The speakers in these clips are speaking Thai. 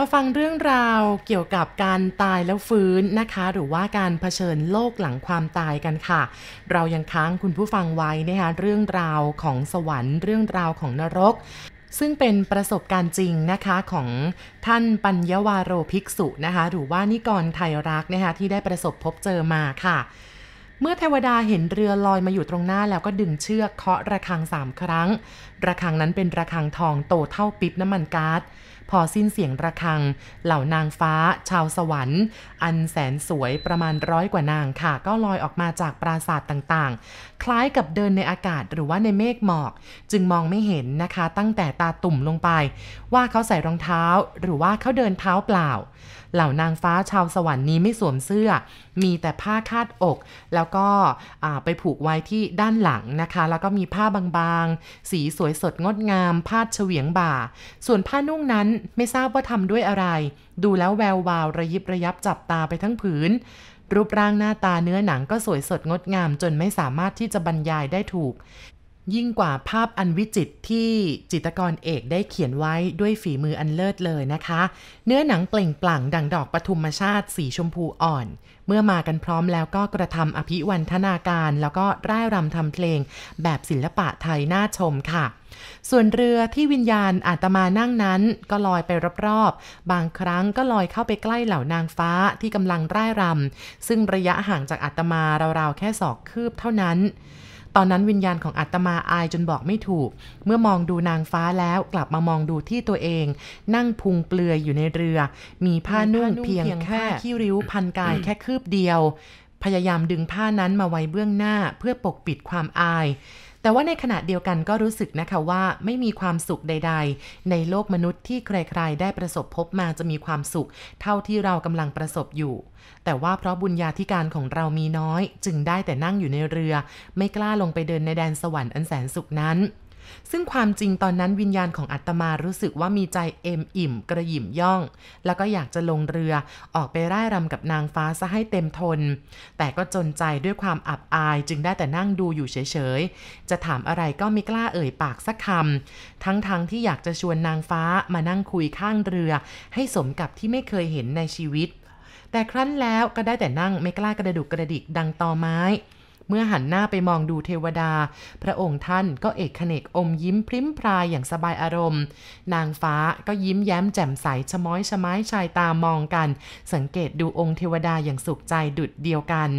มาฟังเรื่องราวเกี่ยวกับการตายแล้วฟื้นนะคะ หรือว่าการเผชิญโลกหลังความตายกันค่ะ เรายังค้างคุณผู้ฟังไว้นะคะเรื่องราวของสวรรค์ เรื่องราวของนรก ซึ่งเป็นประสบการณ์จริงนะคะของท่านปัญญวาโรภิกษุนะคะหรือว่านิกรไทยรักนะคะที่ได้ประสบพบเจอมาค่ะเมื่อเทวดาเห็นเรือลอยมาอยู่ตรงหน้าแล้วก็ดึงเชือกเคาะระฆังสามครั้ง ระฆังนั้นเป็นระฆังทองโตเท่าปิ๊บน้ำมันก๊าซ พอสิ้นเสียงระฆัง เหล่านางฟ้า ชาวสวรรค์ อันแสนสวยประมาณร้อยกว่านางค่ะ ก็ลอยออกมาจากปราสาทต่างๆ คล้ายกับเดินในอากาศหรือว่าในเมฆหมอก จึงมองไม่เห็นนะคะ ตั้งแต่ตาตุ่มลงไป ว่าเขาใส่รองเท้า หรือว่าเขาเดินเท้าเปล่า เหล่านางฟ้าชาวสวรรค์นี้ไม่สวมเสื้อ มีแต่ผ้าคาดอก แล้วก็ไปผูกไว้ที่ด้านหลังนะคะ แล้วก็มีผ้าบางๆ สีสวยสดงดงาม พาดเฉวียงบ่า ส่วนผ้านุ่งนั้นไม่ทราบว่าทำด้วยอะไร ดูแล้วแวววาวระยิบระยับจับตาไปทั้งผืนรูปร่างหน้าตาเนื้อหนังก็สวยสดงดงามจนไม่สามารถที่จะบรรยายได้ถูก ยิ่งกว่าภาพอันวิจิตที่จิตรกรเอกได้เขียนไว้ด้วยฝีมืออันเลิศเลยนะคะ เนื้อหนังเปล่งปลั่งดังดอกปทุมชาติสีชมพูอ่อน เมื่อมากันพร้อมแล้วก็กระทำอภิวันทนาการ แล้วก็ร่ายรำทำเพลง แบบศิลปะไทยน่าชมค่ะ ส่วนเรือที่วิญญาณอาตมานั่งนั้น ก็ลอยไปรอบๆ บางครั้งก็ลอยเข้าไปใกล้เหล่านางฟ้าที่กำลังร่ายรำซึ่งระยะห่างจากอาตมาราวๆแค่ศอกคืบเท่านั้น ตอนนั้นวิญญาณของอาตมาอายจนบอกไม่ถูก เมื่อมองดูนางฟ้าแล้วกลับมามองดูที่ตัวเอง นั่งพุงเปลือยอยู่ในเรือ มีผ้านุ่งเพียงแค่ขี้ริ้วพันกายแค่คืบเดียว พยายามดึงผ้านั้นมาไว้เบื้องหน้าเพื่อปกปิดความอาย แต่ว่าในขณะเดียวกันก็รู้สึกนะคะว่าไม่มีความสุขใด ๆ ในโลกมนุษย์ที่ใครๆได้ประสบพบมาจะมีความสุข เท่าที่เรากำลังประสบอยู่ แต่ว่าเพราะบุญญาธิการของเรามีน้อย จึงได้แต่นั่งอยู่ในเรือ ไม่กล้าลงไปเดินในแดนสวรรค์อันแสนสุขนั้น ซึ่งความจริงตอนนั้นวิญญาณของอาตมารู้สึกว่ามีใจเอ็มอิ่มกระหยิมย่อง แล้วก็อยากจะลงเรือออกไปร่ายรำกับนางฟ้าซะให้เต็มทน แต่ก็จนใจด้วยความอับอายจึงได้แต่นั่งดูอยู่เฉยๆ จะถามอะไรก็ไม่กล้าเอ่ยปากสักคำทั้งๆทที่อยากจะชวนนางฟ้ามานั่งคุยข้างเรือ ให้สมกับที่ไม่เคยเห็นในชีวิต แต่ครั้นแล้วก็ได้แต่นั่งไม่กล้ากระดุกกระดิกดังตอไม้ เมื่อหันหน้าไปมองดูเทวดา พระองค์ท่านก็เอกขเนกอมยิ้มพริ้มพรายอย่างสบายอารมณ์ นางฟ้าก็ยิ้มแย้มแจ่มใสชะม้อยชะไม้ชายตามองกัน สังเกตดูองค์เทวดาอย่างสุขใจดุดเดียวกัน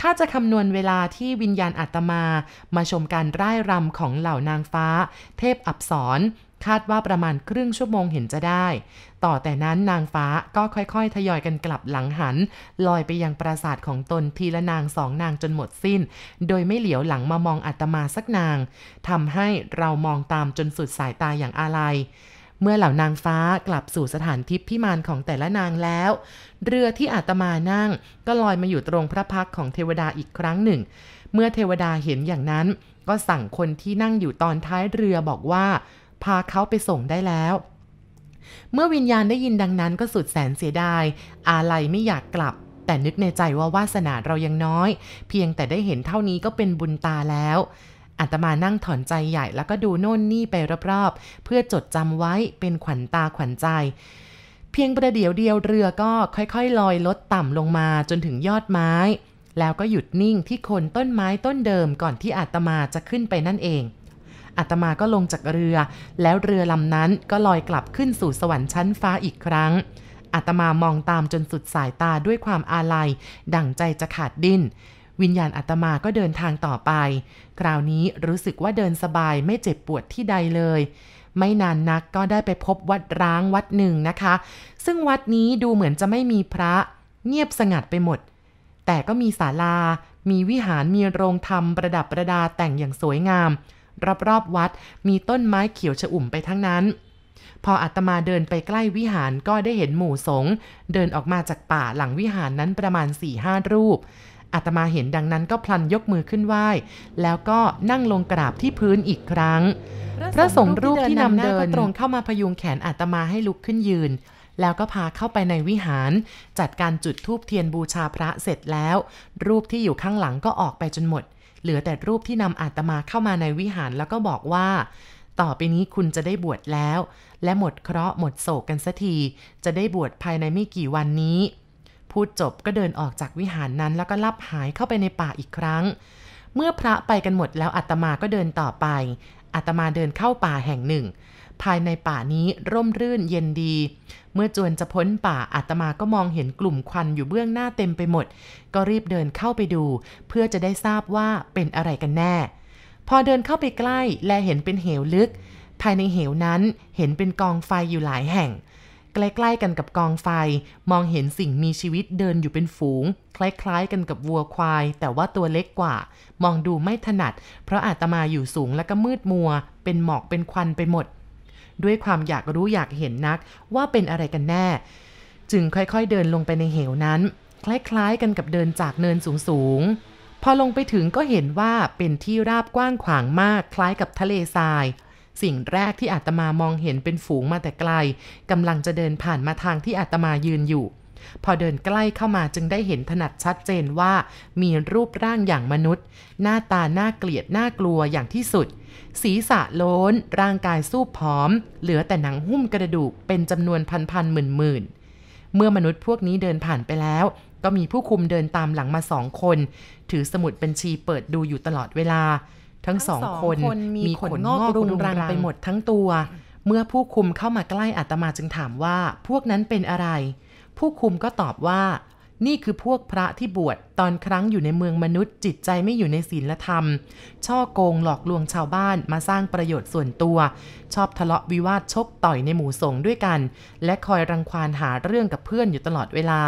ถ้าจะคำนวณเวลาที่วิญญาณอาตมา มาชมการร่ายรำของเหล่านางฟ้า เทพอับสร คาดว่าประมาณครึ่งชั่วโมงเห็นจะได้ ต่อแต่นั้นนางฟ้าก็ค่อยๆ ทยอยกันกลับหลังหัน ลอยไปยังปราสาทของตนทีละนางสองนางจนหมดสิ้น โดยไม่เหลียวหลังมามองอาตมาสักนาง ทำให้เรามองตามจนสุดสายตาอย่างอาลัยเมื่อเหล่านางฟ้ากลับสู่สถานทิพย์พิมานของแต่ละนางแล้ว เรือที่อาตมานั่ง ก็ลอยมาอยู่ตรงพระพักของเทวดาอีกครั้งหนึ่ง เมื่อเทวดาเห็นอย่างนั้น ก็สั่งคนที่นั่งอยู่ตอนท้ายเรือบอกว่า พาเขาไปส่งได้แล้ว เมื่อวิญญาณได้ยินดังนั้นก็สุดแสนเสียดาย อาลัยไม่อยากกลับ แต่นึกในใจว่าวาสนาเรายังน้อย เพียงแต่ได้เห็นเท่านี้ก็เป็นบุญตาแล้วอาตมานั่งถอนใจใหญ่แล้วก็ดูโน่นนี่ไปรอบๆ เพื่อจดจำไว้เป็นขวัญตาขวัญใจ เพียงประเดี๋ยวเดียวเรือก็ค่อยๆ ลอยลดต่ำลงมาจนถึงยอดไม้ แล้วก็หยุดนิ่งที่โคนต้นไม้ต้นเดิมก่อนที่อาตมาจะขึ้นไปนั่นเอง อาตมาก็ลงจากเรือ แล้วเรือลำนั้นก็ลอยกลับขึ้นสู่สวรรค์ชั้นฟ้าอีกครั้งอาตมามองตามจนสุดสายตาด้วยความอาลัย ดั่งใจจะขาดดิ้น วิญญาณอาตมาก็เดินทางต่อไป คราวนี้รู้สึกว่าเดินสบายไม่เจ็บปวดที่ใดเลย ไม่นานนักก็ได้ไปพบวัดร้างวัดหนึ่งนะคะ ซึ่งวัดนี้ดูเหมือนจะไม่มีพระ เงียบสงัดไปหมด แต่ก็มีศาลา มีวิหารมีโรงธรรมประดับประดาแต่งอย่างสวยงาม รอบๆวัด มีต้นไม้เขียวชอุ่มไปทั้งนั้น พออาตมาเดินไปใกล้วิหารก็ได้เห็นหมู่สงฆ์เดินออกมาจากป่าหลังวิหารนั้นประมาณ4ี่ห้ารูปอาตมาเห็นดังนั้นก็พลันยกมือขึ้นไหว้ แล้วก็นั่งลงกราบที่พื้นอีกครั้ง พระสงฆ์รูปที่นำเดินก็ตรงเข้ามาพยุงแขนอาตมาให้ลุกขึ้นยืน แล้วก็พาเข้าไปในวิหาร จัดการจุดธูปเทียนบูชาพระเสร็จแล้ว รูปที่อยู่ข้างหลังก็ออกไปจนหมด เหลือแต่รูปที่นำอาตมาเข้ามาในวิหารแล้วก็บอกว่า ต่อไปนี้คุณจะได้บวชแล้ว และหมดเคราะห์หมดโศกกันสักที จะได้บวชภายในไม่กี่วันนี้ พูดจบก็เดินออกจากวิหารนั้นแล้วก็ลับหายเข้าไปในป่าอีกครั้ง เมื่อพระไปกันหมดแล้วอาตมาก็เดินต่อไปอาตมาเดินเข้าป่าแห่งหนึ่ง ภายในป่านี้ร่มรื่นเย็นดี เมื่อจวนจะพ้นป่าอาตมาก็มองเห็นกลุ่มควันอยู่เบื้องหน้าเต็มไปหมด ก็รีบเดินเข้าไปดู เพื่อจะได้ทราบว่าเป็นอะไรกันแน่ พอเดินเข้าไปใกล้และเห็นเป็นเหวลึก ภายในเหวนั้นเห็นเป็นกองไฟอยู่หลายแห่งใกล้ๆกันกับกองไฟ มองเห็นสิ่งมีชีวิตเดินอยู่เป็นฝูง คล้ายๆกันกับวัวควาย แต่ว่าตัวเล็กกว่า มองดูไม่ถนัด เพราะอาตมาอยู่สูงและก็มืดมัว เป็นหมอกเป็นควันไปหมด ด้วยความอยากรู้อยากเห็นนักว่าเป็นอะไรกันแน่ จึงค่อยๆเดินลงไปในเหวนั้น คล้ายๆกันกับเดินจากเนินสูงๆ พอลงไปถึงก็เห็นว่าเป็นที่ราบกว้างขวางมากคล้ายกับทะเลทราย สิ่งแรกที่อาตมามองเห็นเป็นฝูงมาแต่ไกลกำลังจะเดินผ่านมาทางที่อาตมายืนอยู่ พอเดินใกล้เข้ามาจึงได้เห็นถนัดชัดเจนว่า มีรูปร่างอย่างมนุษย์ หน้าตาน่าเกลียดน่ากลัวอย่างที่สุด ศีรษะโล้น ร่างกายสู้ผอม เหลือแต่หนังหุ้มกระดูกเป็นจำนวนพันพันหมื่นหมื่นเมื่อมนุษย์พวกนี้เดินผ่านไปแล้ว ก็มีผู้คุมเดินตามหลังมาสองคน ถือสมุดบัญชีเปิดดูอยู่ตลอดเวลา ทั้งสองคนมีขนงอกรุงรังไปหมดทั้งตัว เมื่อผู้คุมเข้ามาใกล้อาตมาจึงถามว่า พวกนั้นเป็นอะไร ผู้คุมก็ตอบว่า นี่คือพวกพระที่บวชตอนครั้งอยู่ในเมืองมนุษย์ จิตใจไม่อยู่ในศีลธรรม ช่อโกงหลอกลวงชาวบ้านมาสร้างประโยชน์ส่วนตัว ชอบทะเลาะวิวาทชกต่อยในหมู่สงฆ์ด้วยกัน และคอยรังควานหาเรื่องกับเพื่อนอยู่ตลอดเวลา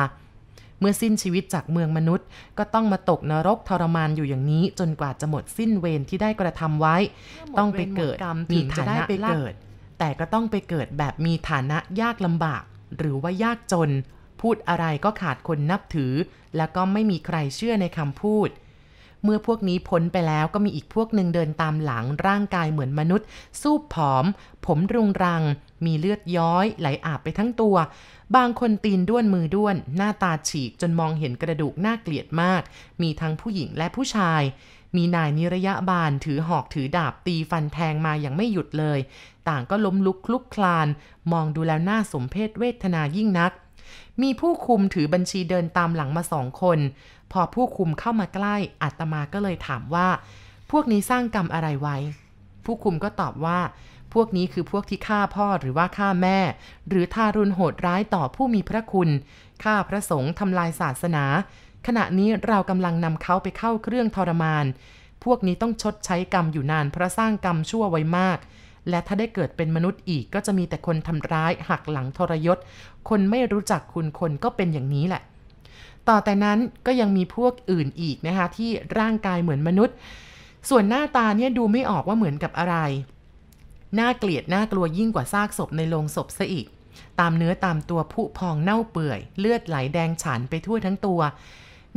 เมื่อสิ้นชีวิตจากเมืองมนุษย์ ก็ต้องมาตกนรกทรมานอยู่อย่างนี้ จนกว่าจะหมดสิ้นเวรที่ได้กระทำไว้ ต้องไปเกิดมีฐานะไปเกิด แต่ก็ต้องไปเกิดแบบมีฐานะยากลำบาก หรือว่ายากจน พูดอะไรก็ขาดคนนับถือ แล้วก็ไม่มีใครเชื่อในคำพูด เมื่อพวกนี้พ้นไปแล้วก็มีอีกพวกหนึ่งเดินตามหลังร่างกายเหมือนมนุษย์ สูบผอม ผมรุงรัง มีเลือดย้อยไหลอาบไปทั้งตัว บางคนตีนด้วนมือด้วน หน้าตาฉีกจนมองเห็นกระดูกน่าเกลียดมาก มีทั้งผู้หญิงและผู้ชายมีนายนิรยะบาลถือหอกถือดาบตีฟันแทงมาอย่างไม่หยุดเลย ต่างก็ล้มลุกคลุกคลาน มองดูแล้วน่าสมเพชเวทนายิ่งนัก มีผู้คุมถือบัญชีเดินตามหลังมาสองคน พอผู้คุมเข้ามาใกล้อาตมาก็เลยถามว่า พวกนี้สร้างกรรมอะไรไว้ ผู้คุมก็ตอบว่า พวกนี้คือพวกที่ฆ่าพ่อหรือว่าฆ่าแม่ หรือทารุณโหดร้ายต่อผู้มีพระคุณฆ่าพระสงฆ์ทำลายศาสนา ขณะนี้เรากำลังนำเขาไปเข้าเครื่องทรมาน พวกนี้ต้องชดใช้กรรมอยู่นานเพราะสร้างกรรมชั่วไว้มาก และถ้าได้เกิดเป็นมนุษย์อีกก็จะมีแต่คนทำร้ายหักหลังทรยศ คนไม่รู้จักคุณคนก็เป็นอย่างนี้แหละ ต่อแต่นั้นก็ยังมีพวกอื่นอีกนะคะที่ร่างกายเหมือนมนุษย์ ส่วนหน้าตาเนี่ยดูไม่ออกว่าเหมือนกับอะไร น่าเกลียดน่ากลัวยิ่งกว่าซากศพในโลงศพซะอีก ตามเนื้อตามตัวผุพองเน่าเปื่อย เลือดไหลแดงฉานไปทั่วทั้งตัว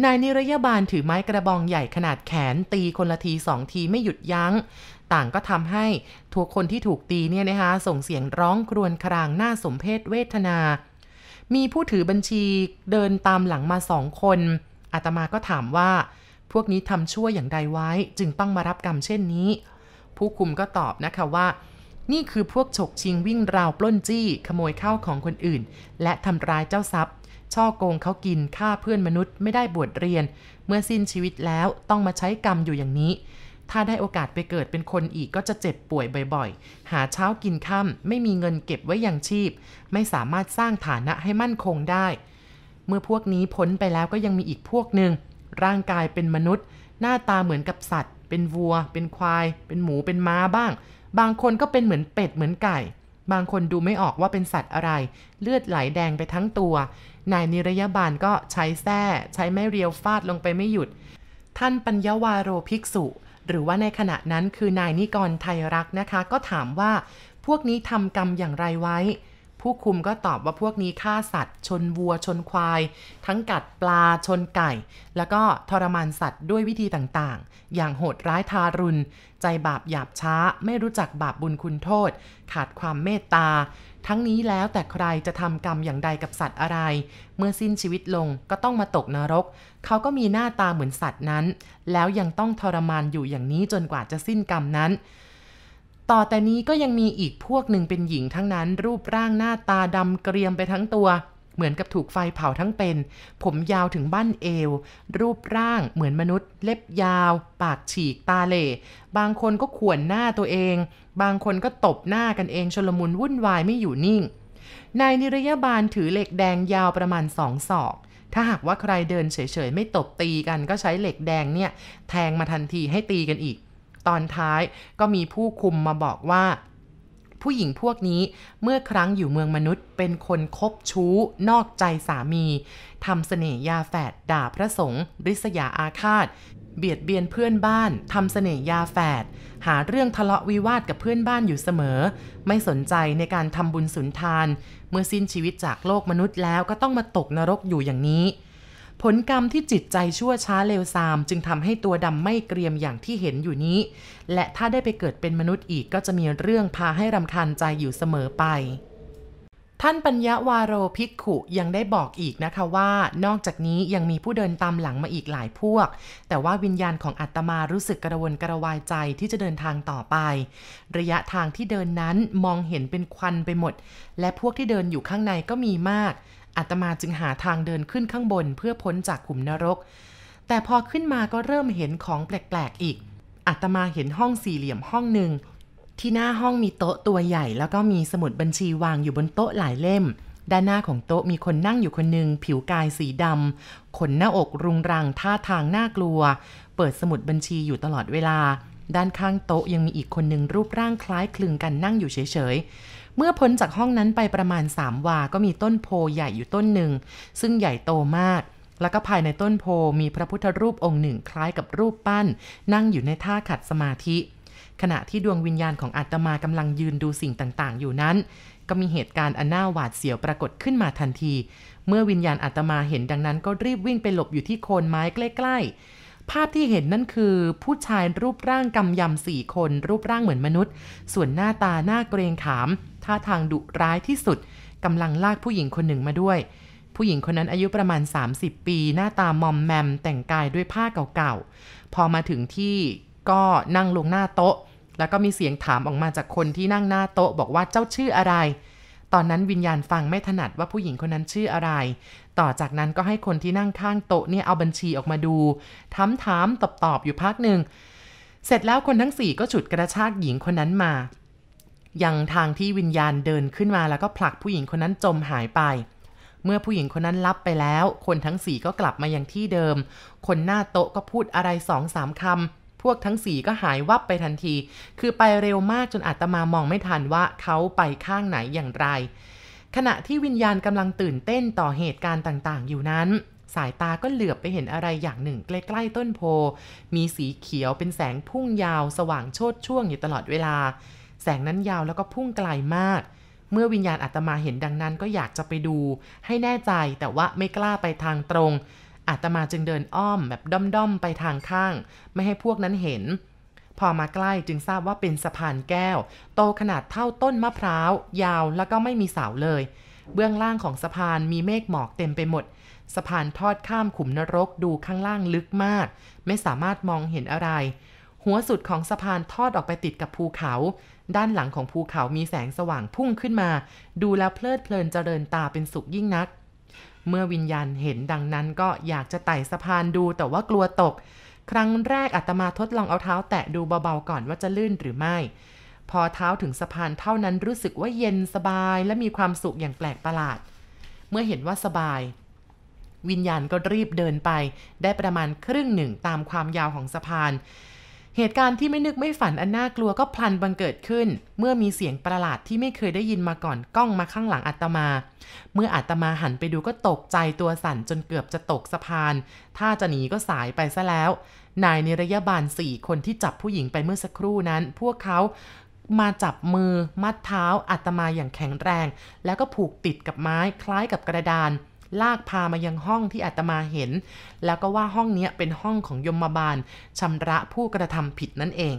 นายนิรยาบาลถือไม้กระบองใหญ่ขนาดแขนตีคนละทีสองทีไม่หยุดยัง้ง ต่างก็ทำให้ทุกคนที่ถูกตีเนี่ยนะคะส่งเสียงร้องครวญครางหน้าสมเพศเวทนา มีผู้ถือบัญชีเดินตามหลังมาสองคน อาตมาก็ถามว่า พวกนี้ทำชั่วอย่างใดไว้ จึงต้องมารับกรรมเช่นนี้ ผู้คุมก็ตอบนะคะว่า นี่คือพวกฉกชิงวิ่งราวปล้นจี้ ขโมยข้าวของคนอื่น และทำร้ายเจ้าทรัพย์ช่อโกงเขากินฆ่าเพื่อนมนุษย์ไม่ได้บวชเรียน เมื่อสิ้นชีวิตแล้วต้องมาใช้กรรมอยู่อย่างนี้ ถ้าได้โอกาสไปเกิดเป็นคนอีกก็จะเจ็บป่วยบ่อยๆ หาเช้ากินค่ำไม่มีเงินเก็บไว้อย่างชีพ ไม่สามารถสร้างฐานะให้มั่นคงได้ เมื่อพวกนี้พ้นไปแล้วก็ยังมีอีกพวกหนึ่ง ร่างกายเป็นมนุษย์ หน้าตาเหมือนกับสัตว์ เป็นวัว เป็นควาย เป็นหมูเป็นม้าบ้าง บางคนก็เป็นเหมือนเป็ดเหมือนไก่ บางคนดูไม่ออกว่าเป็นสัตว์อะไร เลือดไหลแดงไปทั้งตัว นายนิรยาบาลก็ใช้แส้ใช้ไม้เรียวฟาดลงไปไม่หยุดท่านปัญญาวาโรภิกษุ หรือว่าในขณะนั้นคือนายนิกรไทยรักนะคะ ก็ถามว่าพวกนี้ทำกรรมอย่างไรไว้ ผู้คุมก็ตอบว่าพวกนี้ฆ่าสัตว์ ชนวัวชนควาย ทั้งกัดปลาชนไก่ แล้วก็ทรมานสัตว์ด้วยวิธีต่างๆ อย่างโหดร้ายทารุณ ใจบาปหยาบช้า ไม่รู้จักบาปบุญคุณโทษ ขาดความเมตตา ทั้งนี้แล้วแต่ใครจะทำกรรมอย่างใดกับสัตว์อะไร เมื่อสิ้นชีวิตลงก็ต้องมาตกนรก เขาก็มีหน้าตาเหมือนสัตว์นั้น แล้วยังต้องทรมานอยู่อย่างนี้จนกว่าจะสิ้นกรรมนั้น ต่อแต่นี้ก็ยังมีอีกพวกหนึ่งเป็นหญิงทั้งนั้น รูปร่างหน้าตาดำเกรียมไปทั้งตัว เหมือนกับถูกไฟเผาทั้งเป็น ผมยาวถึงบั้นเอว รูปร่างเหมือนมนุษย์ เล็บยาว ปากฉีกตาเหล่บางคนก็ข่วนหน้าตัวเอง บางคนก็ตบหน้ากันเองชลมุนวุ่นวายไม่อยู่นิ่ง นายนิรยาบาลถือเหล็กแดงยาวประมาณสองศอกถ้าหากว่าใครเดินเฉยๆ ไม่ตบตีกันก็ใช้เหล็กแดงเนี่ย แทงมาทันทีให้ตีกันอีก ตอนท้ายก็มีผู้คุมมาบอกว่า ผู้หญิงพวกนี้เมื่อครั้งอยู่เมืองมนุษย์ เป็นคนคบชู้ นอกใจสามีทำเสน่ห์ยาแฝดด่าพระสงฆ์ริษยาอาฆาต เบียดเบียนเพื่อนบ้านทำเสน่ห์ยาแฝดหาเรื่องทะเลาะวิวาทกับเพื่อนบ้านอยู่เสมอ ไม่สนใจในการทำบุญสุนทาน เมื่อสิ้นชีวิตจากโลกมนุษย์แล้วก็ต้องมาตกนรกอยู่อย่างนี้ ผลกรรมที่จิตใจชั่วช้าเลวทราม จึงทำให้ตัวดำไม่เกรียมอย่างที่เห็นอยู่นี้ และถ้าได้ไปเกิดเป็นมนุษย์อีกก็จะมีเรื่องพาให้รำคาญใจอยู่เสมอไปท่านปัญญาวาโรภิกขุยังได้บอกอีกนะคะว่า นอกจากนี้ยังมีผู้เดินตามหลังมาอีกหลายพวก แต่ว่าวิญญาณของอาตมารู้สึกกระวนกระวายใจที่จะเดินทางต่อไป ระยะทางที่เดินนั้นมองเห็นเป็นควันไปหมด และพวกที่เดินอยู่ข้างในก็มีมาก อาตมาจึงหาทางเดินขึ้นข้างบนเพื่อพ้นจากขุมนรก แต่พอขึ้นมาก็เริ่มเห็นของแปลกๆอีกอาตมาเห็นห้องสี่เหลี่ยมห้องหนึ่งที่หน้าห้องมีโต๊ะตัวใหญ่ แล้วก็มีสมุดบัญชีวางอยู่บนโต๊ะหลายเล่ม ด้านหน้าของโต๊ะมีคนนั่งอยู่คนหนึ่งผิวกายสีดำขนหน้าอกรุงรังท่าทางน่ากลัว เปิดสมุดบัญชีอยู่ตลอดเวลา ด้านข้างโต๊ะยังมีอีกคนหนึ่งรูปร่างคล้ายคลึงกันนั่งอยู่เฉยๆ เมื่อพ้นจากห้องนั้นไปประมาณสามวา ก็มีต้นโพใหญ่อยู่ต้นหนึ่ง ซึ่งใหญ่โตมาก แล้วก็ภายในต้นโพมีพระพุทธรูปองค์หนึ่งคล้ายกับรูปปั้น นั่งอยู่ในท่าขัดสมาธิ ขณะที่ดวงวิญญาณของอาตมากำลังยืนดูสิ่งต่างๆ อยู่นั้น ก็มีเหตุการณ์อันน่าหวาดเสียวปรากฏขึ้นมาทันที เมื่อวิญญาณอาตมาเห็นดังนั้น ก็รีบวิ่งไปหลบอยู่ที่โคนไม้ใกล้ ๆภาพที่เห็นนั่นคือผู้ชายรูปร่างกำยำสี่คน รูปร่างเหมือนมนุษย์ ส่วนหน้าตาหน้าเกรงขาม ท่าทางดุร้ายที่สุดกำลังลากผู้หญิงคนหนึ่งมาด้วย ผู้หญิงคนนั้นอายุประมาณ 30 ปี หน้าตามอมแมม แต่งกายด้วยผ้าเก่าๆ พอมาถึงที่ก็นั่งลงหน้าโต๊ะ แล้วก็มีเสียงถามออกมาจากคนที่นั่งหน้าโต๊ะ บอกว่าเจ้าชื่ออะไร ตอนนั้นวิญญาณฟังไม่ถนัดว่าผู้หญิงคนนั้นชื่ออะไร ต่อจากนั้นก็ให้คนที่นั่งข้างโต๊ะเนี่ยเอาบัญชีออกมาดูถามถามตอบตอบอยู่พักหนึ่งเสร็จแล้วคนทั้งสี่ก็ฉุดกระชากหญิงคนนั้นมา ยังทางที่วิญญาณเดินขึ้นมาแล้วก็ผลักผู้หญิงคนนั้นจมหายไป เมื่อผู้หญิงคนนั้นลับไปแล้ว คนทั้งสี่ก็กลับมายังที่เดิม คนหน้าโต๊ะก็พูดอะไรสองสามคำพวกทั้งสี่ก็หายวับไปทันที คือไปเร็วมากจนอาตมามองไม่ทันว่าเขาไปข้างไหนอย่างไร ขณะที่วิญญาณกำลังตื่นเต้นต่อเหตุการณ์ต่างๆ อยู่นั้นสายตาก็เหลือบไปเห็นอะไรอย่างหนึ่งใกล้ๆต้นโพ มีสีเขียวเป็นแสงพุ่งยาวสว่างโชดช่วงอยู่ตลอดเวลา แสงนั้นยาวแล้วก็พุ่งไกลมาก เมื่อวิญญาณอาตมาเห็นดังนั้นก็อยากจะไปดู ให้แน่ใจแต่ว่าไม่กล้าไปทางตรงอาตมาจึงเดินอ้อมแบบด้อมๆไปทางข้าง ไม่ให้พวกนั้นเห็น พอมาใกล้จึงทราบว่าเป็นสะพานแก้ว โตขนาดเท่าต้นมะพร้าว ยาวแล้วก็ไม่มีเสาเลย เบื้องล่างของสะพานมีเมฆหมอกเต็มไปหมด สะพานทอดข้ามขุมนรกดูข้างล่างลึกมาก ไม่สามารถมองเห็นอะไร หัวสุดของสะพานทอดออกไปติดกับภูเขา ด้านหลังของภูเขามีแสงสว่างพุ่งขึ้นมา ดูแล้วเพลิดเพลินเจริญตาเป็นสุขยิ่งนัก เมื่อวิญญาณเห็นดังนั้นก็อยากจะไต่สะพานดูแต่ว่ากลัวตก ครั้งแรกอาตมาทดลองเอาเท้าแตะดูเบาๆก่อนว่าจะลื่นหรือไม่ พอเท้าถึงสะพานเท่านั้นรู้สึกว่าเย็นสบายและมีความสุขอย่างแปลกประหลาด เมื่อเห็นว่าสบายวิญญาณก็รีบเดินไป ได้ประมาณครึ่งหนึ่งตามความยาวของสะพาน เหตุการณ์ที่ไม่นึกไม่ฝันอันน่ากลัวก็พลันบังเกิดขึ้น เมื่อมีเสียงประหลาดที่ไม่เคยได้ยินมาก่อนก้องมาข้างหลังอาตมา เมื่ออาตมาหันไปดูก็ตกใจตัวสั่นจนเกือบจะตกสะพาน ถ้าจะหนีก็สายไปซะแล้ว นายนิรยาบาลสี่คนที่จับผู้หญิงไปเมื่อสักครู่นั้น พวกเขามาจับมือ มัดเท้าอาตมาอย่างแข็งแรง แล้วก็ผูกติดกับไม้คล้ายกับกระดาน ลากพามายังห้องที่อาตมาเห็น แล้วก็ว่าห้องนี้เป็นห้องของยมบาลชำระผู้กระทำผิดนั่นเอง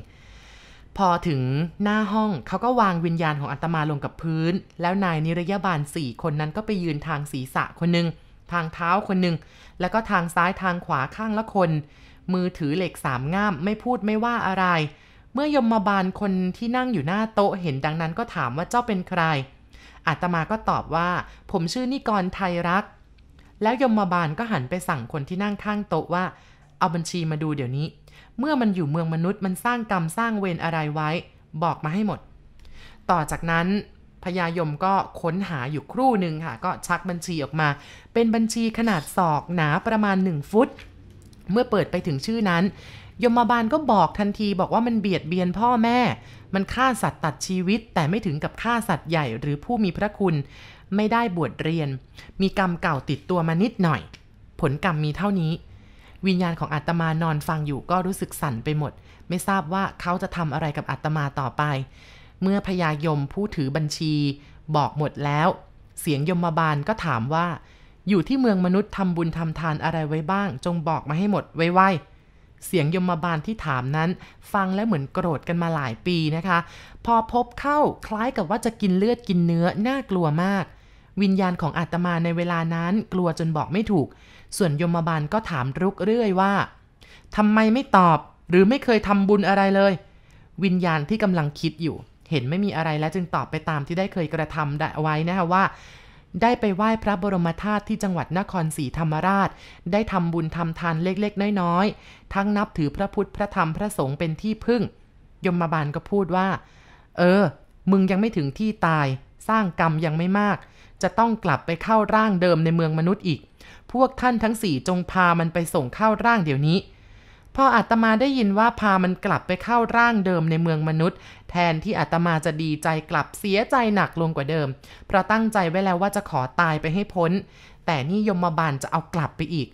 พอถึงหน้าห้องเขาก็วางวิญญาณของอาตมาลงกับพื้น แล้วนายนิรยาบาลสี่คนนั้นก็ไปยืนทางศีรษะคนหนึ่งทางเท้าคนหนึ่งแล้วก็ทางซ้ายทางขวาข้างละคน มือถือเหล็กสามง่ามไม่พูดไม่ว่าอะไร เมื่อยมบาลคนที่นั่งอยู่หน้าโต๊ะเห็นดังนั้นก็ถามว่าเจ้าเป็นใครอาตมาก็ตอบว่า ผมชื่อนิกรไทยรัก แล้วยมบาลก็หันไปสั่งคนที่นั่งข้างโต๊ะว่า เอาบัญชีมาดูเดี๋ยวนี้ เมื่อมันอยู่เมืองมนุษย์มันสร้างกรรมสร้างเวรอะไรไว้ บอกมาให้หมด ต่อจากนั้นพญายมก็ค้นหาอยู่ครู่หนึ่งค่ะ ก็ชักบัญชีออกมา เป็นบัญชีขนาดศอกหนาประมาณ 1 ฟุต เมื่อเปิดไปถึงชื่อนั้น ยมบาลก็บอกทันทีบอกว่ามันเบียดเบียนพ่อแม่ มันฆ่าสัตว์ตัดชีวิต แต่ไม่ถึงกับฆ่าสัตว์ใหญ่หรือผู้มีพระคุณ ไม่ได้บวชเรียน มีกรรมเก่าติดตัวมานิดหน่อย ผลกรรมมีเท่านี้ วิญญาณของอาตมานอนฟังอยู่ก็รู้สึกสั่นไปหมด ไม่ทราบว่าเขาจะทำอะไรกับอาตมาต่อไป เมื่อพญายมผู้ถือบัญชี บอกหมดแล้ว เสียงยมบาลก็ถามว่า อยู่ที่เมืองมนุษย์ทำบุญทำทานอะไรไว้บ้าง จงบอกมาให้หมดไวๆเสียงยมบาลที่ถามนั้น ฟังแล้วเหมือนโกรธกันมาหลายปีนะคะ พอพบเข้าคล้ายกับว่าจะกินเลือดกินเนื้อน่ากลัวมาก วิญญาณของอาตมาในเวลานั้นกลัวจนบอกไม่ถูก ส่วนยมบาลก็ถามรุกเรื่อยว่าทำไมไม่ตอบหรือไม่เคยทำบุญอะไรเลย วิญญาณที่กำลังคิดอยู่ เห็นไม่มีอะไรแล้วจึงตอบไปตามที่ได้เคยกระทำได้ไว้นะคะว่า ได้ไปไหว้พระบรมธาตุที่จังหวัดนครศรีธรรมราช ได้ทำบุญทำทานเล็กๆ น้อยๆ ทั้งนับถือพระพุทธพระธรรมพระสงฆ์เป็นที่พึ่ง ยมบาลก็พูดว่า เออ มึงยังไม่ถึงที่ตาย สร้างกรรมยังไม่มาก จะต้องกลับไปเข้าร่างเดิมในเมืองมนุษย์อีก พวกท่านทั้งสี่จงพามันไปส่งเข้าร่างเดี๋ยวนี้ พออาตมาได้ยินว่าพามันกลับไปเข้าร่างเดิมในเมืองมนุษย์ แทนที่อาตมาจะดีใจกลับเสียใจหนักลงกว่าเดิม เพราะตั้งใจไว้แล้วว่าจะขอตายไปให้พ้น แต่นี่ยมบาลจะเอากลับไปอีก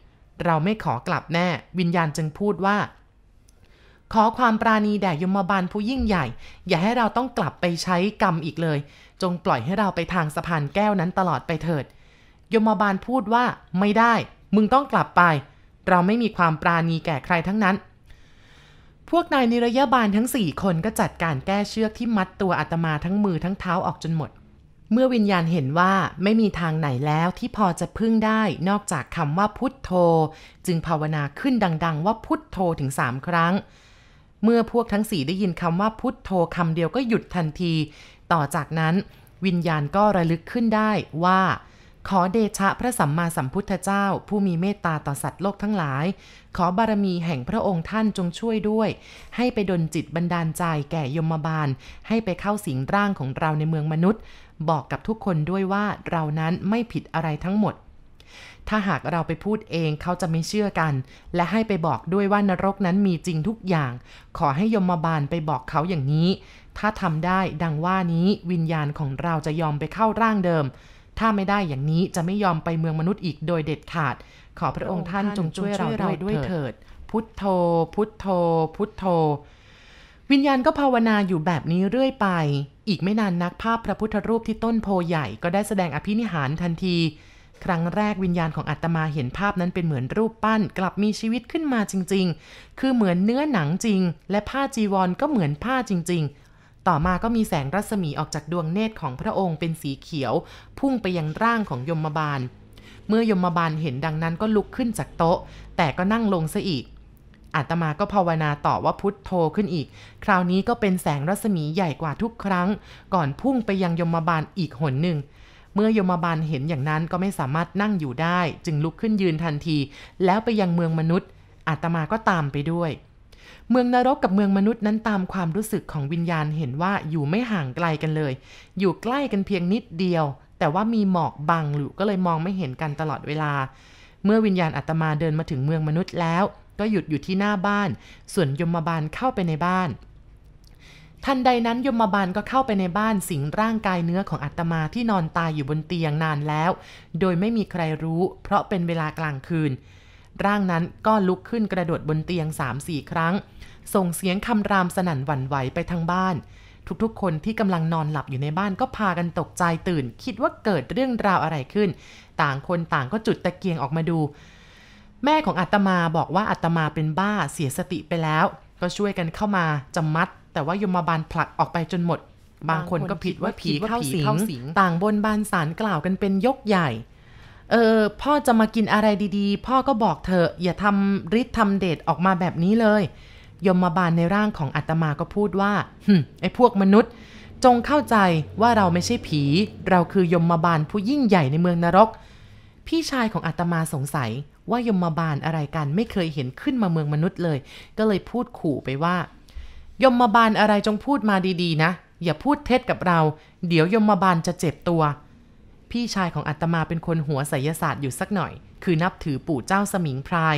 เราไม่ขอกลับแน่ วิญญาณจึงพูดว่าขอความปราณีแด่ยมบาลผู้ยิ่งใหญ่ อย่าให้เราต้องกลับไปใช้กรรมอีกเลย จงปล่อยให้เราไปทางสะพานแก้วนั้นตลอดไปเถิด ยมบาลพูดว่าไม่ได้ มึงต้องกลับไป เราไม่มีความปราณีแก่ใครทั้งนั้น พวกนายนิรยาบาลทั้งสี่คนก็จัดการแก้เชือกที่มัดตัวอาตมาทั้งมือทั้งเท้าออกจนหมด เมื่อวิญญาณเห็นว่าไม่มีทางไหนแล้วที่พอจะพึ่งได้นอกจากคำว่าพุทโธ จึงภาวนาขึ้นดัง ๆ ว่าพุทโธถึงสามครั้งเมื่อพวกทั้งสี่ได้ยินคำว่าพุทโธคำเดียวก็หยุดทันที ต่อจากนั้น วิญญาณก็ระลึกขึ้นได้ว่า ขอเดชะพระสัมมาสัมพุทธเจ้า ผู้มีเมตตาต่อสัตว์โลกทั้งหลาย ขอบารมีแห่งพระองค์ท่านจงช่วยด้วย ให้ไปดลจิตบันดาลใจแก่ยมบาล ให้ไปเข้าสิงร่างของเราในเมืองมนุษย์ บอกกับทุกคนด้วยว่าเรานั้นไม่ผิดอะไรทั้งหมดถ้าหากเราไปพูดเองเขาจะไม่เชื่อกัน และให้ไปบอกด้วยว่านรกนั้นมีจริงทุกอย่าง ขอให้ยมบาลไปบอกเขาอย่างนี้ ถ้าทำได้ดังว่านี้วิญญาณของเราจะยอมไปเข้าร่างเดิม ถ้าไม่ได้อย่างนี้จะไม่ยอมไปเมืองมนุษย์อีกโดยเด็ดขาด ขอพระองค์ท่านจงช่วยเราด้วยเถิด พุทโธ พุทโธ พุทโธ วิญญาณก็ภาวนาอยู่แบบนี้เรื่อยไป อีกไม่นานนักภาพพระพุทธรูปที่ต้นโพใหญ่ก็ได้แสดงอภินิหารทันที ครั้งแรกวิญญาณของอาตมาเห็นภาพนั้นเป็นเหมือนรูปปั้นกลับมีชีวิตขึ้นมาจริง ๆ คือเหมือนเนื้อหนังจริง และผ้าจีวรก็เหมือนผ้าจริง ๆ ต่อมาก็มีแสงรัศมีออกจากดวงเนตรของพระองค์เป็นสีเขียว พุ่งไปยังร่างของยมบาล เมื่อยมบาลเห็นดังนั้นก็ลุกขึ้นจากโต๊ะ แต่ก็นั่งลงซะอีกอาตมาก็ภาวนาต่อว่าพุทโธขึ้นอีก คราวนี้ก็เป็นแสงรัศมีใหญ่กว่าทุกครั้ง ก่อนพุ่งไปยังยมบาลอีกหนหนึ่ง เมื่อยมบาลเห็นอย่างนั้นก็ไม่สามารถนั่งอยู่ได้ จึงลุกขึ้นยืนทันที แล้วไปยังเมืองมนุษย์อาตมาก็ตามไปด้วย เมืองนรกกับเมืองมนุษย์นั้นตามความรู้สึกของวิญญาณเห็นว่าอยู่ไม่ห่างไกลกันเลย อยู่ใกล้กันเพียงนิดเดียว แต่ว่ามีหมอกบังอยู่ก็เลยมองไม่เห็นกันตลอดเวลา เมื่อวิญญาณอาตมาเดินมาถึงเมืองมนุษย์แล้ว ก็หยุดอยู่ที่หน้าบ้าน ส่วนยมบาลเข้าไปในบ้านทันใดนั้นยมบาลก็เข้าไปในบ้านสิงร่างกายเนื้อของอาตมาที่นอนตายอยู่บนเตียงนานแล้ว โดยไม่มีใครรู้ เพราะเป็นเวลากลางคืน ร่างนั้นก็ลุกขึ้นกระโดดบนเตียง3-4ครั้ง ส่งเสียงคำรามสนั่นหวั่นไหวไปทั้งบ้าน ทุกๆ คนที่กำลังนอนหลับอยู่ในบ้านก็พากันตกใจตื่น คิดว่าเกิดเรื่องราวอะไรขึ้น ต่างคนต่างก็จุดตะเกียงออกมาดู แม่ของอาตมาบอกว่าอาตมาเป็นบ้าเสียสติไปแล้ว ก็ช่วยกันเข้ามาจะมัด แต่ว่ายมบาลผลักออกไปจนหมด บางคนก็ผิดว่าผีเข้าสิงต่างบนบานสารกล่าวกันเป็นยกใหญ่ เออพ่อจะมากินอะไรดีๆ พ่อก็บอกเถออย่าทำฤทธิ์ทำเดชออกมาแบบนี้เลย ยมมาบาลในร่างของอาตมาก็พูดว่าไอ้พวกมนุษย์ จงเข้าใจว่าเราไม่ใช่ผี เราคือยมมาบาลผู้ยิ่งใหญ่ในเมืองนรก พี่ชายของอาตมาสงสัยว่ายมมาบาลอะไรกันไม่เคยเห็นขึ้นมาเมืองมนุษย์เลย ก็เลยพูดขู่ไปว่า ยมมาบาลอะไรจงพูดมาดีๆ นะ อย่าพูดเท็จกับเรา เดี๋ยวยมมาบาลจะเจ็บตัว พี่ชายของอาตมาเป็นคนหัวไสยศาสตร์อยู่สักหน่อย คือนับถือปู่เจ้าสมิงพราย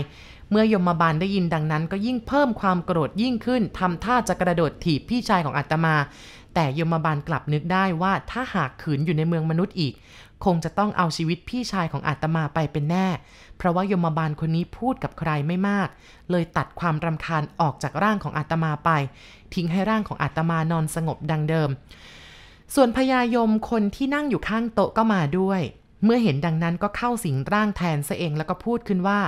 เมื่อยมบาลได้ยินดังนั้นก็ยิ่งเพิ่มความโกรธยิ่งขึ้นทำท่าจะกระโดดถีบพี่ชายของอาตมา แต่ยมบาลกลับนึกได้ว่าถ้าหากขืนอยู่ในเมืองมนุษย์อีก คงจะต้องเอาชีวิตพี่ชายของอาตมาไปเป็นแน่ เพราะว่ายมบาลคนนี้พูดกับใครไม่มาก เลยตัดความรำคาญออกจากร่างของอาตมาไป ทิ้งให้ร่างของอาตมานอนสงบดังเดิม ส่วนพญายมคนที่นั่งอยู่ข้างโต๊ะก็มาด้วย เมื่อเห็นดังนั้นก็เข้าสิงร่างแทนซะเองแล้วก็พูดขึ้นว่า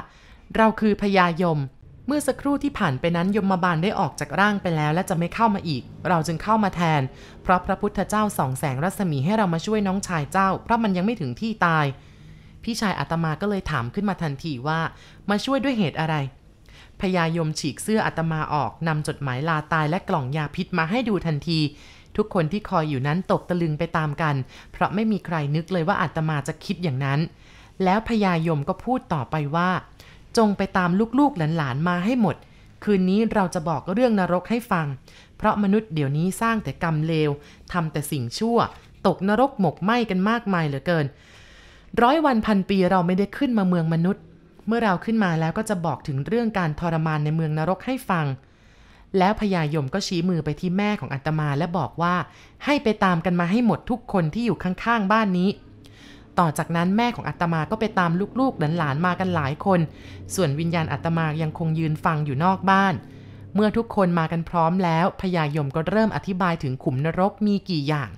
เราคือพญายม เมื่อสักครู่ที่ผ่านไปนั้นยมบาลได้ออกจากร่างไปแล้ว และจะไม่เข้ามาอีก เราจึงเข้ามาแทน เพราะพระพุทธเจ้าส่องแสงรัศมีให้เรามาช่วยน้องชายเจ้า เพราะมันยังไม่ถึงที่ตาย พี่ชายอาตมาก็เลยถามขึ้นมาทันทีว่า มาช่วยด้วยเหตุอะไรพญายมฉีกเสื้ออาตมาออกนำจดหมายลาตายและกล่องยาพิษมาให้ดูทันที ทุกคนที่คอยอยู่นั้นตกตะลึงไปตามกัน เพราะไม่มีใครนึกเลยว่าอาตมาจะคิดอย่างนั้น แล้วพญายมก็พูดต่อไปว่า จงไปตามลูกๆหลานๆมาให้หมด คืนนี้เราจะบอกเรื่องนรกให้ฟัง เพราะมนุษย์เดี๋ยวนี้สร้างแต่กรรมเลวทำแต่สิ่งชั่ว ตกนรกหมกไหม้กันมากมายเหลือเกิน ร้อยวันพันปีเราไม่ได้ขึ้นมาเมืองมนุษย์ เมื่อเราขึ้นมาแล้วก็จะบอกถึงเรื่องการทรมานในเมืองนรกให้ฟัง แล้วพญายมก็ชี้มือไปที่แม่ของอาตมาและบอกว่า ให้ไปตามกันมาให้หมดทุกคนที่อยู่ข้างๆบ้านนี้ ต่อจากนั้นแม่ของอาตมาก็ไปตามลูกๆหลานๆมากันหลายคน ส่วนวิญญาณอาตมายังคงยืนฟังอยู่นอกบ้าน เมื่อทุกคนมากันพร้อมแล้วพญายมก็เริ่มอธิบายถึงขุมนรกมีกี่อย่าง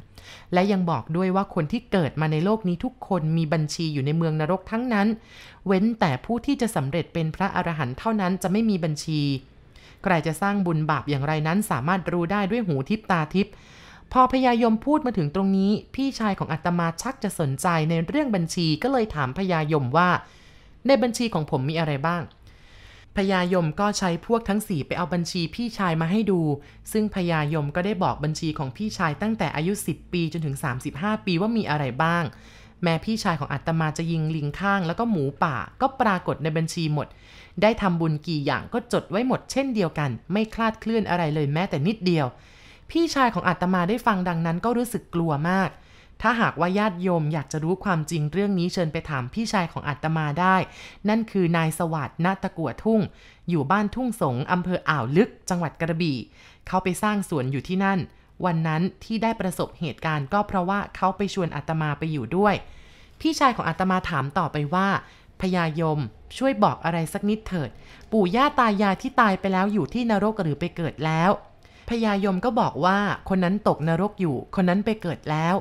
และยังบอกด้วยว่าคนที่เกิดมาในโลกนี้ทุกคนมีบัญชีอยู่ในเมืองนรกทั้งนั้น เว้นแต่ผู้ที่จะสำเร็จเป็นพระอรหันต์เท่านั้นจะไม่มีบัญชี ใครจะสร้างบุญบาปอย่างไรนั้นสามารถรู้ได้ด้วยหูทิพตาทิพพอพญายมพูดมาถึงตรงนี้ พี่ชายของอาตมาชักจะสนใจในเรื่องบัญชีก็เลยถามพญายมว่า ในบัญชีของผมมีอะไรบ้างพญายมก็ใช้พวกทั้งสี่ไปเอาบัญชีพี่ชายมาให้ดู ซึ่งพญายมก็ได้บอกบัญชีของพี่ชายตั้งแต่อายุ 10 ปีจนถึง 35 ปีว่ามีอะไรบ้าง แม้พี่ชายของอาตมาจะยิงลิงข้างแล้วก็หมูป่าก็ปรากฏในบัญชีหมด ได้ทำบุญกี่อย่างก็จดไว้หมดเช่นเดียวกัน ไม่คลาดเคลื่อนอะไรเลยแม้แต่นิดเดียว พี่ชายของอาตมาได้ฟังดังนั้นก็รู้สึกกลัวมาก ถ้าหากว่าญาติโยมอยากจะรู้ความจริงเรื่องนี้เชิญไปถามพี่ชายของอาตมาได้ นั่นคือนายสวัสดิ์ณตะกัวทุ่ง อยู่บ้านทุ่งสงอำเภออ่าวลึก จังหวัดกระบี่ เขาไปสร้างสวนอยู่ที่นั่น วันนั้นที่ได้ประสบเหตุการณ์ก็เพราะว่าเขาไปชวนอาตมาไปอยู่ด้วย พี่ชายของอาตมาถามต่อไปว่าพญายมช่วยบอกอะไรสักนิดเถิด ปู่ย่าตายายที่ตายไปแล้วอยู่ที่นรกหรือไปเกิดแล้วพญายมก็บอกว่าคนนั้นตกนรกอยู่ คนนั้นไปเกิดแล้ว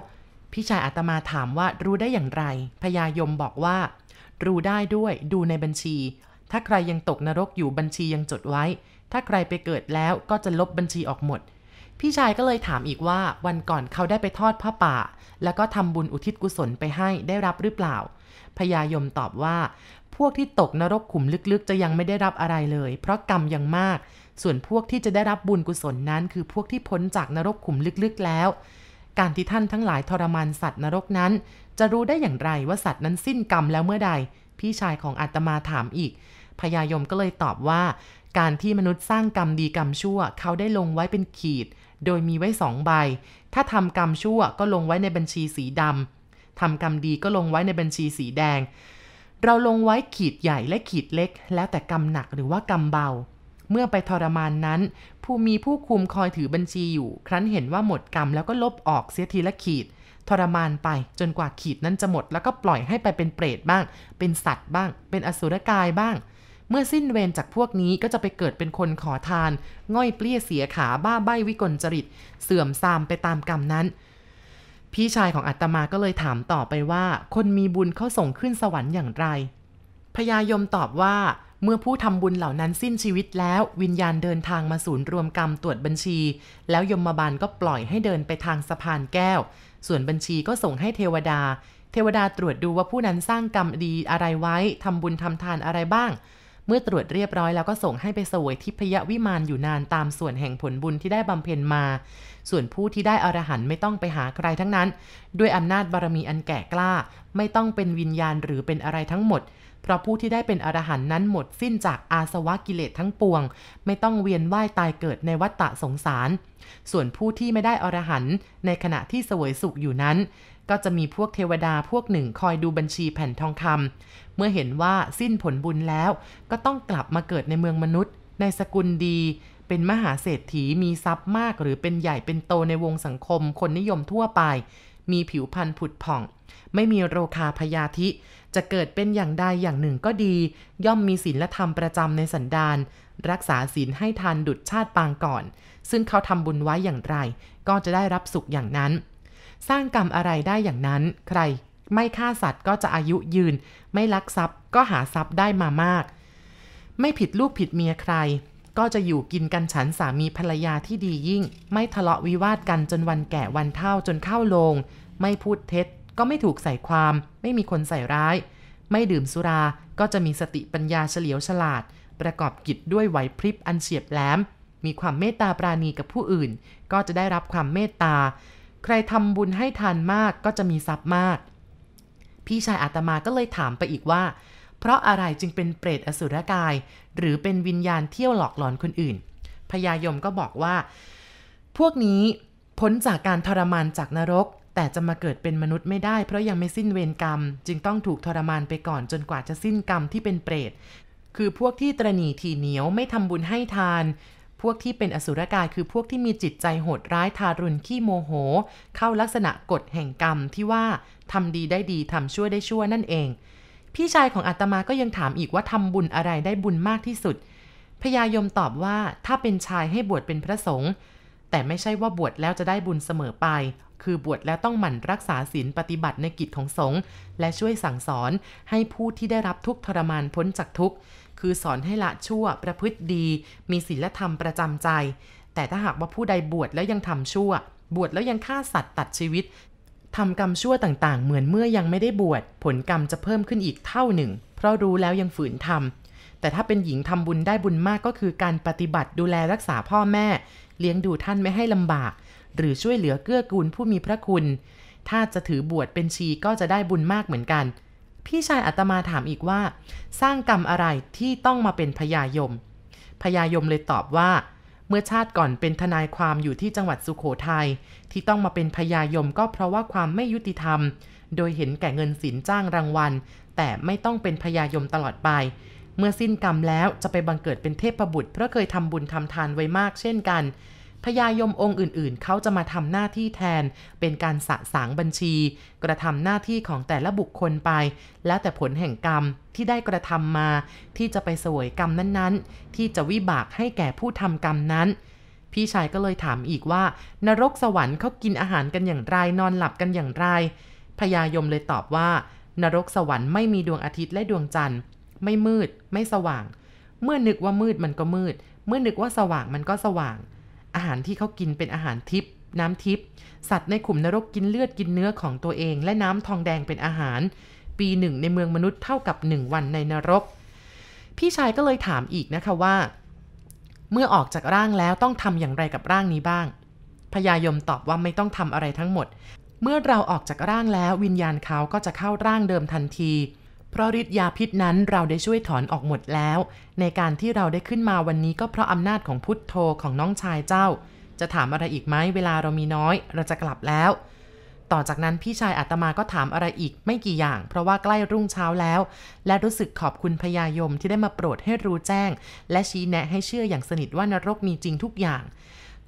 พี่ชายอาตมาถามว่ารู้ได้อย่างไรพญายมบอกว่า รู้ได้ด้วยดูในบัญชี ถ้าใครยังตกนรกอยู่บัญชียังจดไว้ ถ้าใครไปเกิดแล้วก็จะลบบัญชีออกหมด พี่ชายก็เลยถามอีกว่าวันก่อนเขาได้ไปทอดผ้าป่า แล้วก็ทำบุญอุทิศกุศลไปให้ได้รับหรือเปล่า พญายมตอบว่า พวกที่ตกนรกขุมลึกๆ จะยังไม่ได้รับอะไรเลย เพราะกรรมยังมาก ส่วนพวกที่จะได้รับบุญกุศลนั้น คือพวกที่พ้นจากนรกขุมลึกๆแล้ว การที่ท่านทั้งหลายทรมานสัตว์นรกนั้น จะรู้ได้อย่างไรว่าสัตว์นั้นสิ้นกรรมแล้วเมื่อใด พี่ชายของอาตมาถามอีก พญายมก็เลยตอบว่า การที่มนุษย์สร้างกรรมดีกรรมชั่ว เขาได้ลงไว้เป็นขีด โดยมีไว้สองใบ ถ้าทำกรรมชั่วก็ลงไว้ในบัญชีสีดำทำกรรมดีก็ลงไว้ในบัญชีสีแดง เราลงไว้ขีดใหญ่และขีดเล็ก แล้วแต่กรรมหนักหรือว่ากรรมเบา เมื่อไปทรมานนั้น ผู้มีผู้คุมคอยถือบัญชีอยู่ ครั้นเห็นว่าหมดกรรมแล้วก็ลบออกเสียทีละขีด ทรมานไปจนกว่าขีดนั้นจะหมด แล้วก็ปล่อยให้ไปเป็นเปรตบ้าง เป็นสัตว์บ้าง เป็นอสุรกายบ้าง เมื่อสิ้นเวรจากพวกนี้ก็จะไปเกิดเป็นคนขอทาน ง่อยเปลี้ยเสียขาบ้าใบ้วิกลจริต เสื่อมทรามไปตามกรรมนั้น พี่ชายของอาตมาก็เลยถามต่อไปว่า คนมีบุญเขาส่งขึ้นสวรรค์อย่างไรพญายมตอบว่าเมื่อผู้ทำบุญเหล่านั้นสิ้นชีวิตแล้ววิญญาณเดินทางมาศูนย์รวมกรรมตรวจบัญชี แล้วยมบาลก็ปล่อยให้เดินไปทางสะพานแก้ว ส่วนบัญชีก็ส่งให้เทวดา เทวดาตรวจดูว่าผู้นั้นสร้างกรรมดีอะไรไว้ทำบุญทำทานอะไรบ้าง เมื่อตรวจเรียบร้อยแล้วก็ส่งให้ไปสวยทิพยวิมานอยู่นานตามส่วนแห่งผลบุญที่ได้บำเพ็ญมา ส่วนผู้ที่ได้อรหันต์ไม่ต้องไปหาใครทั้งนั้น ด้วยอำนาจบารมีอันแก่กล้า ไม่ต้องเป็นวิญญาณหรือเป็นอะไรทั้งหมด เพราะผู้ที่ได้เป็นอรหันต์นั้นหมดสิ้นจากอาสวะกิเลสทั้งปวง ไม่ต้องเวียนว่ายตายเกิดในวัฏฏะสงสาร ส่วนผู้ที่ไม่ได้อรหันต์ในขณะที่เสวยสุขอยู่นั้นก็จะมีพวกเทวดาพวกหนึ่งคอยดูบัญชีแผ่นทองคำ เมื่อเห็นว่าสิ้นผลบุญแล้ว ก็ต้องกลับมาเกิดในเมืองมนุษย์ ในสกุลดี เป็นมหาเศรษฐีมีทรัพย์มาก หรือเป็นใหญ่เป็นโตในวงสังคม คนนิยมทั่วไป มีผิวพรรณผุดผ่อง ไม่มีโรคาพยาธิ จะเกิดเป็นอย่างใดอย่างหนึ่งก็ดี ย่อมมีศีลธรรมประจำในสันดานรักษาศีลให้ทานดุจชาติปางก่อน ซึ่งเขาทำบุญไว้อย่างไร ก็จะได้รับสุขอย่างนั้น สร้างกรรมอะไรได้อย่างนั้น ใคร ไม่ฆ่าสัตว์ก็จะอายุยืน ไม่ลักทรัพย์ก็หาทรัพย์ได้มามาก ไม่ผิดลูกผิดเมียใคร ก็จะอยู่กินกันฉันสามีภรรยาที่ดียิ่ง ไม่ทะเลาะวิวาทกันจนวันแก่วันเฒ่าจนเข้าโลง ไม่พูดเท็จ ก็ไม่ถูกใส่ความ ไม่มีคนใส่ร้าย ไม่ดื่มสุราก็จะมีสติปัญญาเฉลียวฉลาด ประกอบกิจด้วยไหวพริบอันเฉียบแหลมมีความเมตตาปราณีกับผู้อื่น ก็จะได้รับความเมตตา ใครทำบุญให้ทานมากก็จะมีทรัพย์มาก พี่ชายอาตมาก็เลยถามไปอีกว่า เพราะอะไรจึงเป็นเปรตอสุรกาย หรือเป็นวิญญาณเที่ยวหลอกหลอนคนอื่น พญายมก็บอกว่า พวกนี้พ้นจากการทรมานจากนรก แต่จะมาเกิดเป็นมนุษย์ไม่ได้ เพราะยังไม่สิ้นเวรกรรม จึงต้องถูกทรมานไปก่อนจนกว่าจะสิ้นกรรมที่เป็นเปรตคือพวกที่ตรณีทีเหนียวไม่ทำบุญให้ทาน วกที่เป็นอสุรกายคือพวกที่มีจิตใจโหดร้ายทารุณขี้โมโห เข้าลักษณะกฎแห่งกรรมที่ว่าทำดีได้ดีทำชั่วได้ชั่วนั่นเอง พี่ชายของอาตมาก็ยังถามอีกว่าทำบุญอะไรได้บุญมากที่สุดพญายมตอบว่าถ้าเป็นชายให้บวชเป็นพระสงฆ์แต่ไม่ใช่ว่าบวชแล้วจะได้บุญเสมอไป คือบวชแล้วต้องหมั่นรักษาศีลปฏิบัติในกิจของสงฆ์และช่วยสั่งสอนให้ผู้ที่ได้รับทุกข์ทรมานพ้นจากทุกข์ คือสอนให้ละชั่วประพฤติดี มีศีลธรรมประจำใจ แต่ถ้าหากว่าผู้ใดบวชแล้วยังทำชั่ว บวชแล้วยังฆ่าสัตว์ตัดชีวิตทำกรรมชั่วต่างๆ เหมือนเมื่อยังไม่ได้บวชผลกรรมจะเพิ่มขึ้นอีกเท่าหนึ่ง เพราะรู้แล้วยังฝืนทำแต่ถ้าเป็นหญิงทำบุญได้บุญมากก็คือการปฏิบัติดูแลรักษาพ่อแม่ เลี้ยงดูท่านไม่ให้ลำบาก หรือช่วยเหลือเกื้อกูลผู้มีพระคุณ ถ้าจะถือบวชเป็นชีก็จะได้บุญมากเหมือนกัน พี่ชายอาตมาถามอีกว่า สร้างกรรมอะไรที่ต้องมาเป็นพญายม พญายมเลยตอบว่า เมื่อชาติก่อนเป็นทนายความอยู่ที่จังหวัดสุขโขทยัยที่ต้องมาเป็นพญายมก็เพราะว่าความไม่ยุติธรรม โดยเห็นแก่เงินสินจ้างรางวัล แต่ไม่ต้องเป็นพญายมตลอดไป เมื่อสิ้นกรรมแล้วจะไปบังเกิดเป็นเทพบุตรเพราะเคยทำบุญทำทานไว้มากเช่นกัน พญายมองค์อื่นๆ เขาจะมาทำหน้าที่แทน เป็นการสะสางบัญชี กระทำหน้าที่ของแต่ละบุคคลไป แล้วแต่ผลแห่งกรรมที่ได้กระทำมา ที่จะไปสวยกรรมนั้นๆ ที่จะวิบากให้แก่ผู้ทำกรรมนั้น พี่ชายก็เลยถามอีกว่า นรกสวรรค์เขากินอาหารกันอย่างไรนอนหลับกันอย่างไรพญายมเลยตอบว่า นรกสวรรค์ไม่มีดวงอาทิตย์และดวงจันทร์ ไม่มืด ไม่สว่าง เมื่อนึกว่ามืดมันก็มืด เมื่อนึกว่าสว่างมันก็สว่าง อาหารที่เขากินเป็นอาหารทิพย์น้ำทิพย์สัตว์ในขุมนรกกินเลือดกินเนื้อของตัวเอง และน้ำทองแดงเป็นอาหาร ปีหนึ่งในเมืองมนุษย์เท่ากับหนึ่งวันในนรก พี่ชายก็เลยถามอีกนะคะว่า เมื่อออกจากร่างแล้วต้องทำอย่างไรกับร่างนี้บ้างพญายมตอบว่าไม่ต้องทำอะไรทั้งหมด เมื่อเราออกจากร่างแล้ววิญญาณเขาก็จะเข้าร่างเดิมทันที เพราะฤทธิ์ยาพิษนั้นเราได้ช่วยถอนออกหมดแล้ว ในการที่เราได้ขึ้นมาวันนี้ก็เพราะอำนาจของพุทโธของน้องชายเจ้า จะถามอะไรอีกไหมเวลาเรามีน้อย เราจะกลับแล้ว ต่อจากนั้นพี่ชายอาตมาก็ถามอะไรอีกไม่กี่อย่าง เพราะว่าใกล้รุ่งเช้าแล้ว และรู้สึกขอบคุณพญายมที่ได้มาโปรดให้รู้แจ้ง และชี้แนะให้เชื่ออย่างสนิทว่านรกมีจริงทุกอย่าง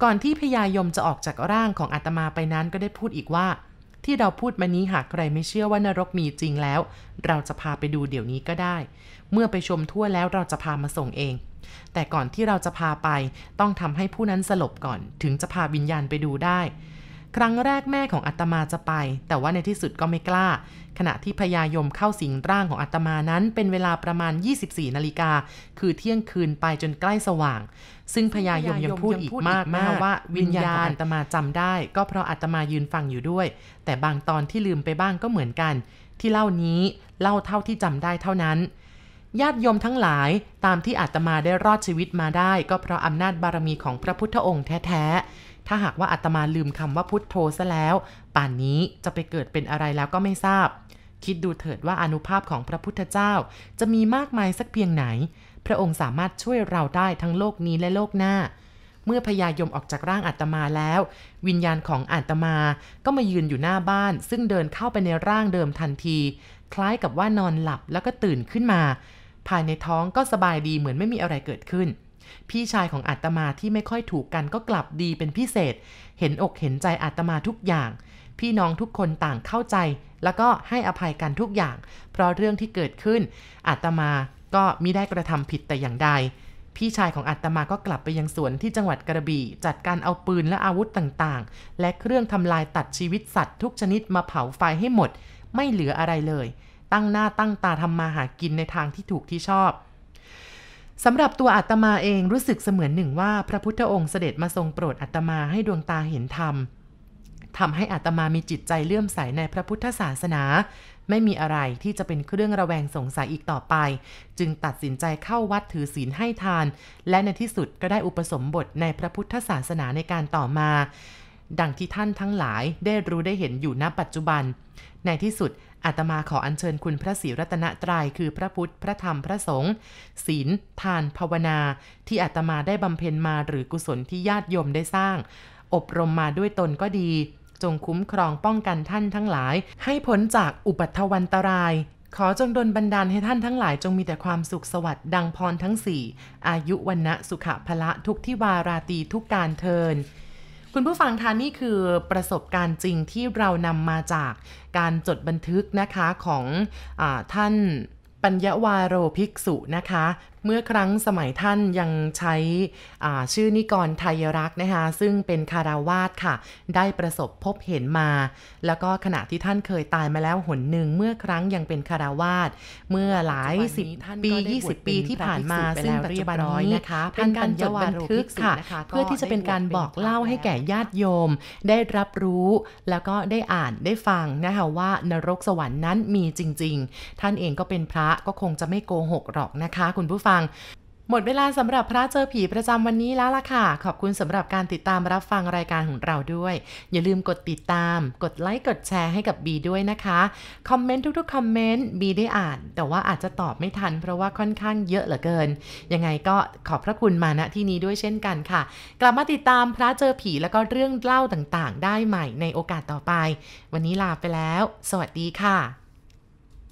ก่อนที่พญายมจะออกจากร่างของอาตมาไปนั้นก็ได้พูดอีกว่า ที่เราพูดมานี้หากใครไม่เชื่อว่านรกมีจริงแล้ว เราจะพาไปดูเดี๋ยวนี้ก็ได้ เมื่อไปชมทั่วแล้วเราจะพามาส่งเอง แต่ก่อนที่เราจะพาไปต้องทำให้ผู้นั้นสลบก่อน ถึงจะพาวิญญาณไปดูได้ ครั้งแรกแม่ของอาตมาจะไป แต่ว่าในที่สุดก็ไม่กล้า ขณะที่พญายมเข้าสิงร่างของอาตมานั้นเป็นเวลาประมาณ 24นาฬิกาคือเที่ยงคืนไปจนใกล้สว่าง ซึ่งพญายมยังพูดอีกมากมากว่าวิญญาณอาตมาจำได้ ก็เพราะอาตมายืนฟังอยู่ด้วย แต่บางตอนที่ลืมไปบ้างก็เหมือนกัน ที่เล่านี้เล่าเท่าที่จำได้เท่านั้นญาติโยมทั้งหลายตามที่อาตมาได้รอดชีวิตมาได้ ก็เพราะอำนาจบารมีของพระพุทธองค์แท้ๆ ถ้าหากว่าอาตมาลืมคำว่าพุทโธซะแล้ว ป่านนี้จะไปเกิดเป็นอะไรแล้วก็ไม่ทราบ คิดดูเถิดว่าอนุภาพของพระพุทธเจ้า จะมีมากมายสักเพียงไหน พระองค์สามารถช่วยเราได้ทั้งโลกนี้และโลกหน้า เมื่อพญายมออกจากร่างอาตมาแล้ว วิญญาณของอาตมาก็มายืนอยู่หน้าบ้าน ซึ่งเดินเข้าไปในร่างเดิมทันที คล้ายกับว่านอนหลับแล้วก็ตื่นขึ้นมา ภายในท้องก็สบายดีเหมือนไม่มีอะไรเกิดขึ้นพี่ชายของอาตมาที่ไม่ค่อยถูกกันก็กลับดีเป็นพิเศษ เห็นอกเห็นใจอาตมาทุกอย่าง พี่น้องทุกคนต่างเข้าใจ แล้วก็ให้อภัยกันทุกอย่าง เพราะเรื่องที่เกิดขึ้น อาตมา ก็มิได้กระทำผิดแต่อย่างใด พี่ชายของอาตมาก็กลับไปยังสวนที่จังหวัดกระบี่ จัดการเอาปืนและอาวุธต่างๆ และเครื่องทำลายตัดชีวิตสัตว์ทุกชนิดมาเผาไฟให้หมด ไม่เหลืออะไรเลย ตั้งหน้าตั้งตาทำมาหากินในทางที่ถูกที่ชอบสำหรับตัวอาตมาเองรู้สึกเสมือนหนึ่งว่า พระพุทธองค์เสด็จมาทรงโปรดอาตมาให้ดวงตาเห็นธรรมทำให้อาตมามีจิตใจเลื่อมใสในพระพุทธศาสนา ไม่มีอะไรที่จะเป็นเครื่องระแวงสงสัยอีกต่อไป จึงตัดสินใจเข้าวัดถือศีลให้ทาน และในที่สุดก็ได้อุปสมบทในพระพุทธศาสนาในการต่อมา ดังที่ท่านทั้งหลายได้รู้ได้เห็นอยู่ณปัจจุบัน ในที่สุดอาตมาขออัญเชิญคุณพระศรีรัตนตรยัยคือพระพุทธ พระธรรม พระสงฆ์ศีล ทาน ภาวนา ที่อาตมาได้บำเพ็ญมาหรือกุศลที่ญาติโยมได้สร้าง อบรมมาด้วยตนก็ดี จงคุ้มครองป้องกันท่านทั้งหลาย ให้พ้นจากอุปัทวันตราย ขอจงดลบันดาลให้ท่านทั้งหลายจงมีแต่ความสุขสวัสดิ์ดังพรทั้งสี่อายุวันนะสุขะละทุกที่วาราตีทุกการเทินคุณผู้ฟังทานนี่คือประสบการณ์จริงที่เรานำมาจากการจดบันทึกนะคะของอท่านปัญญวาโรภิกษุนะคะเมื่อครั้งสมัยท่านยังใช้ชื่อนิกรไทยรักนะคะ ซึ่งเป็นคาราวาสค่ะ ได้ประสบพบเห็นมา แล้วก็ขณะที่ท่านเคยตายมาแล้วหนหนึ่งเมื่อครั้งยังเป็นคาราวาสเมื่อหลายสิบปี20 ปีที่ผ่านมาซึ่งปัจจุบันนี้นะคะเป็นการจดบันทึกค่ะ เพื่อที่จะเป็นการบอกเล่าให้แก่ญาติโยม ได้รับรู้ แล้วก็ได้อ่านได้ฟังนะคะว่านรกสวรรค์นั้นมีจริง ๆ ท่านเองก็เป็นพระก็คงจะไม่โกหกหรอกนะคะ คุณผู้ฟังฟัง หมดเวลาสำหรับพระเจอผีประจำวันนี้แล้วล่ะค่ะ ขอบคุณสำหรับการติดตามรับฟังรายการของเราด้วย อย่าลืมกดติดตาม กดไลค์กดแชร์ให้กับบีด้วยนะคะคอมเมนต์ทุกๆคอมเมนต์บีได้อ่าน แต่ว่าอาจจะตอบไม่ทัน เพราะว่าค่อนข้างเยอะเหลือเกิน ยังไงก็ขอบพระคุณมาณที่นี้ด้วยเช่นกันค่ะ กลับมาติดตามพระเจอผีแล้วก็เรื่องเล่าต่างๆ ได้ใหม่ในโอกาสต่อไป วันนี้ลาไปแล้ว สวัสดีค่ะ